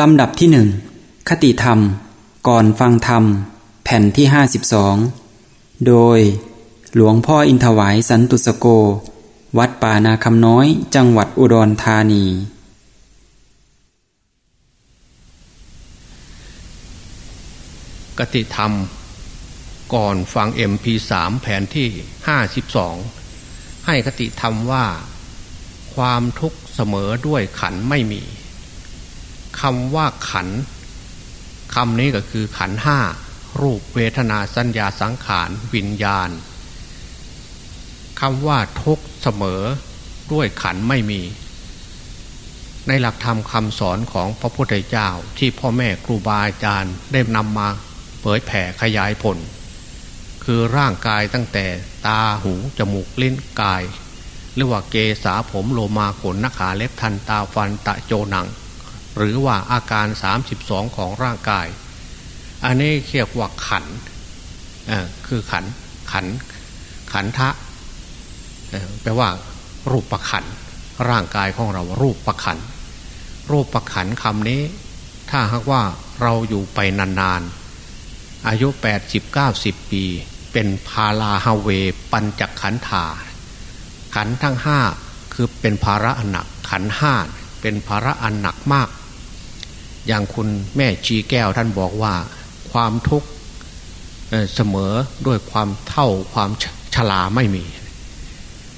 ลำดับที่หนึ่ง คติธรรม ก่อนฟังธรรม แผ่นที่ห้าสิบสอง โดย หลวงพ่ออินทวายสันตุสโก วัดป่านาคำน้อย จังหวัดอุดรธานี กติธรรม ก่อนฟัง MP3 แผ่นที่52ให้คติธรรมว่า ความทุกข์เสมอด้วยขันไม่มี คำว่าขันคำนี้ก็คือขันห้ารูปเวทนาสัญญาสังขารวิญญาณคำว่าทุกเสมอด้วยขันไม่มี ในหลักธรรมคำสอนของพระพุทธเจ้าที่พ่อแม่ครูบาอาจารย์ได้นำมาเผยแผ่ขยายผล คือร่างกายตั้งแต่ตาหูจมูกลิ้นกาย หรือว่าเกษาผมโลมาขนนักขาเล็บทันตาฟันตะโจหนัง หรือว่าอาการ 32 ของร่างกาย อันนี้เรียกว่าขันคือขันขันขันทะแปลว่า รูปประขันร่างกายของเรารูปประขันรูปประขันคำนี้ ถ้าหากว่าเราอยู่ไปนานๆ อายุ 80-90 ปี เป็นพาลาฮาเว ปัญจขันธาขันทั้งห้าคือเป็นภาระอันหนักขันห้าเป็นภาระอันหนักมาก อย่างคุณแม่ชีแก้วท่านบอกว่าความทุกข์เสมอด้วยความเท่าความชราไม่มี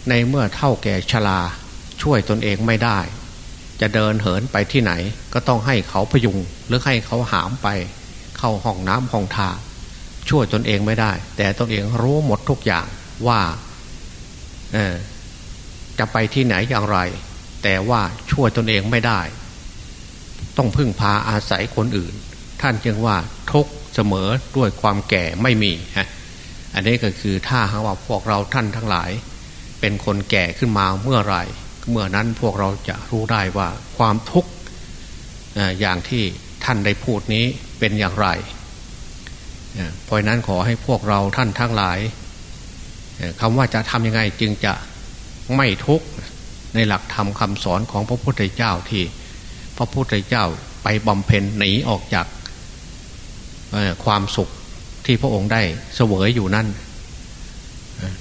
ในเมื่อเท่าแก่ชราช่วยตนเองไม่ได้ จะเดินเหินไปที่ไหน ก็ต้องให้เขาพยุงหรือให้เขาหามไป เข้าห้องน้ำห้องทาช่วยตนเองไม่ได้ แต่ตนเองรู้หมดทุกอย่างว่าจะไปที่ไหนอย่างไร แต่ว่าช่วยตนเองไม่ได้ ต้องพึ่งพาอาศัยคนอื่น ท่านจึงว่าทุกเสมอด้วยความแก่ไม่มีฮะอันนี้ก็คือถ้าหากว่าพวกเราท่านทั้งหลาย เป็นคนแก่ขึ้นมาเมื่อไรเมื่อนั้นพวกเราจะรู้ได้ว่าความทุกข์อย่างที่ท่านได้พูดนี้เป็นอย่างไรเพราะนั้นขอให้พวกเราท่านทั้งหลายคำว่าจะทำยังไงจึงจะไม่ทุกข์ในหลักธรรมคำสอนของพระพุทธเจ้าที่ พระพุทธเจ้าไปบำเพ็ญหนีออกจากความสุขที่พระองค์ได้เสวยอยู่นั่น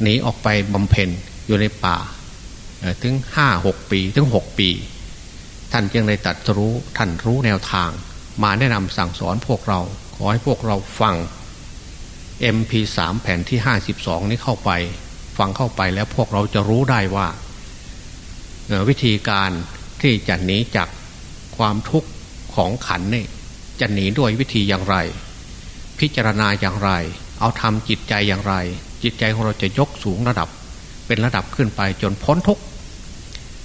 หนีออกไปบำเพ็ญอยู่ในป่าถึงห้าหกปีถึงหกปี ท่านจึงได้ตัดรู้ท่านรู้แนวทาง มาแนะนำสั่งสอนพวกเรา ขอให้พวกเราฟัง MP3 แผ่นที่ 52 นี้เข้าไป ฟังเข้าไปแล้วพวกเราจะรู้ได้ว่า วิธีการที่จะหนีจาก ความทุกข์ของขันนี่จะหนีด้วยวิธีอย่างไร พิจารณาอย่างไร เอาทำจิตใจอย่างไร จิตใจของเราจะยกสูงระดับ เป็นระดับขึ้นไปจนพ้นทุกข์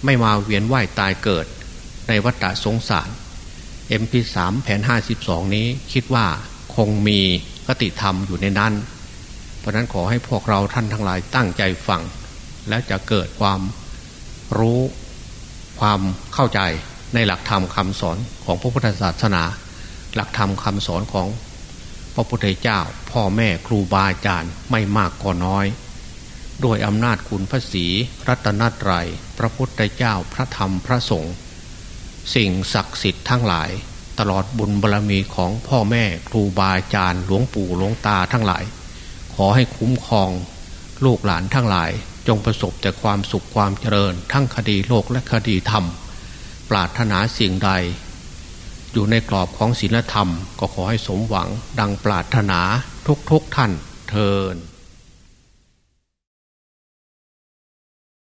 ไม่มาเวียนว่ายตายเกิด ในวัฏสงสาร MP3 แผ่น52 นี้คิดว่าคงมีคติธรรมอยู่ในนั้น เพราะนั้นขอให้พวกเราท่านทั้งหลายตั้งใจฟัง แล้วจะเกิดความรู้ความเข้าใจ ในหลักธรรมคำสอนของพระพุทธศาสนา หลักธรรมคำสอนของพระพุทธเจ้า พ่อแม่ครูบาอาจารย์ไม่มากก็น้อยโดยอำนาจคุณพระศีรัตนตรยัยพระพุทธเจ้าพระธรรมพระสงฆ์สิ่งศักดิ์สิทธิ์ทั้งหลาย ตลอดบุญบารรมีของพ่อแม่ครูบาอาจารย์หลวงปู่หลวงตาทั้งหลาย ขอให้คุ้มครองลูกหลานทั้งหลายจงประสบแต่ความสุขความเจริญ ทั้งคดีโลกและคดีธรรม ปรารถนาสิ่งใด อยู่ในกรอบของศีลธรรม ก็ขอให้สมหวังดังปรารถนาทุกๆทท่านเทิน